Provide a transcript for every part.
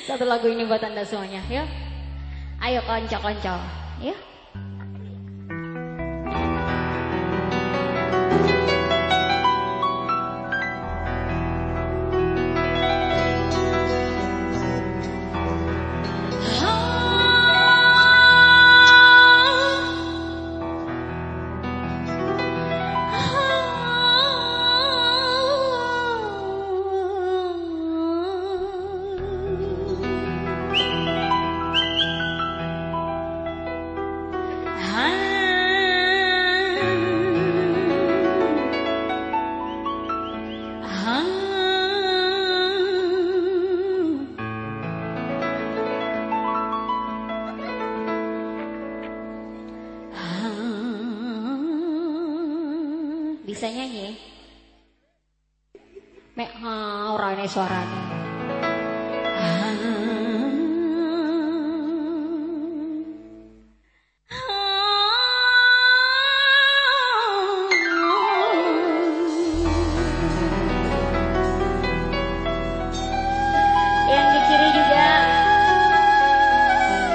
Satu lagu ini buat anda semuanya, ya. Ayo konco-konco, ya. Bisa nyanyi? Mek ha ora di kiri juga.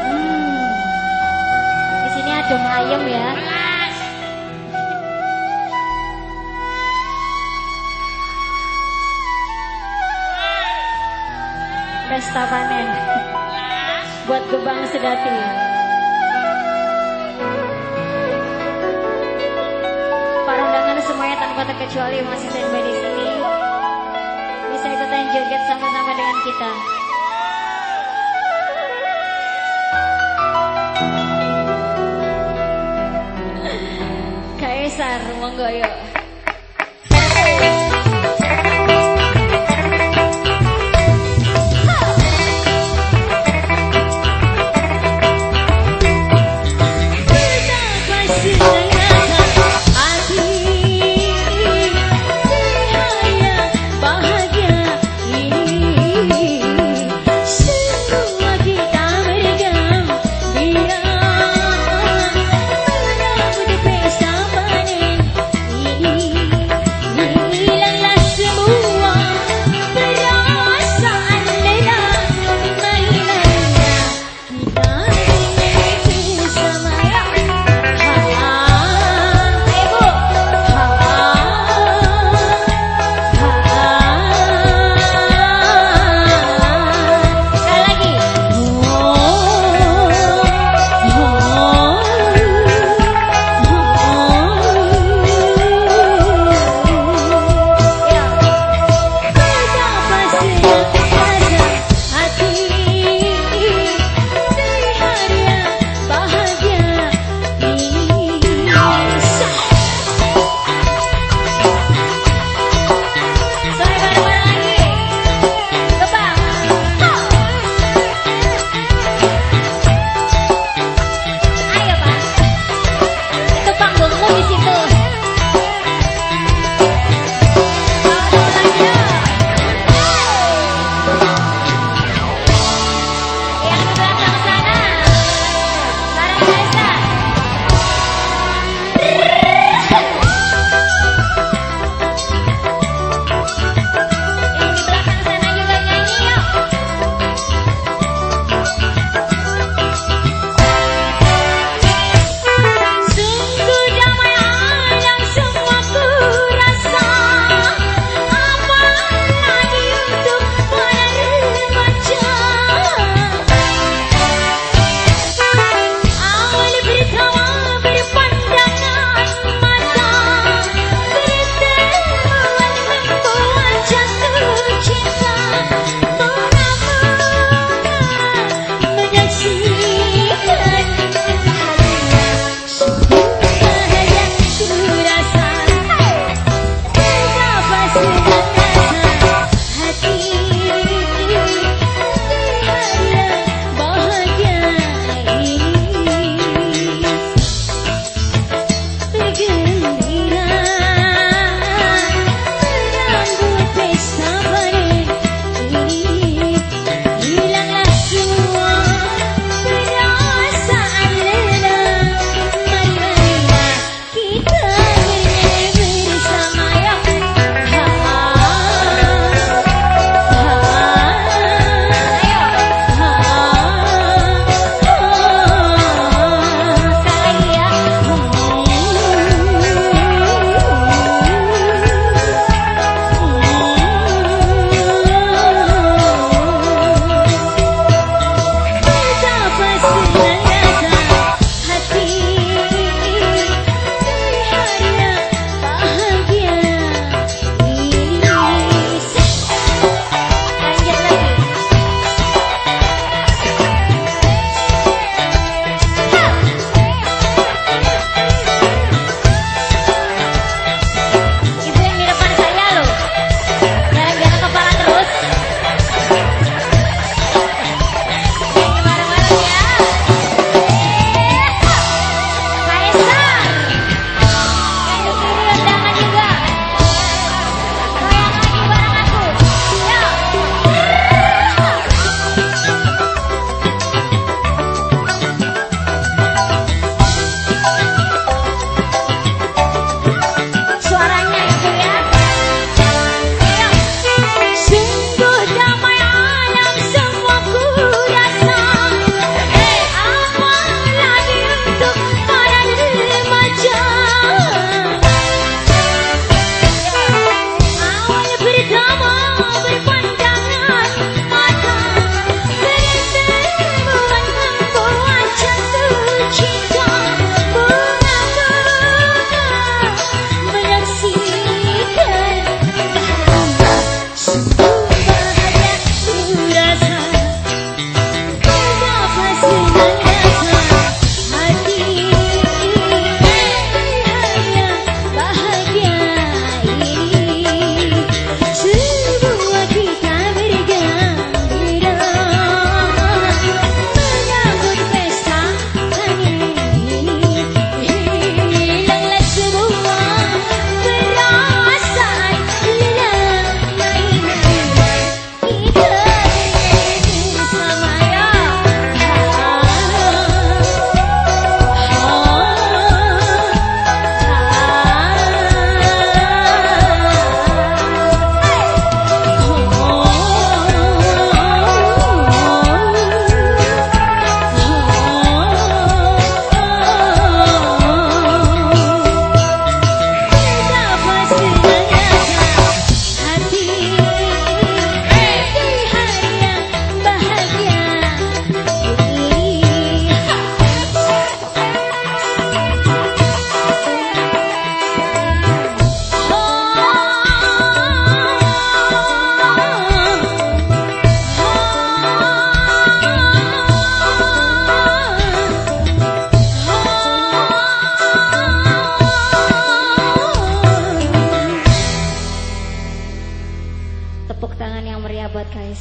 Hmm. Ayem ya. Pesta buat gebang sedati. Para undangan semuanya tanpa terkecuali masih standby di sini. Bisa ikutan joget sama-sama dengan kita. Kaisar, monggo yuk.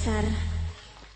besar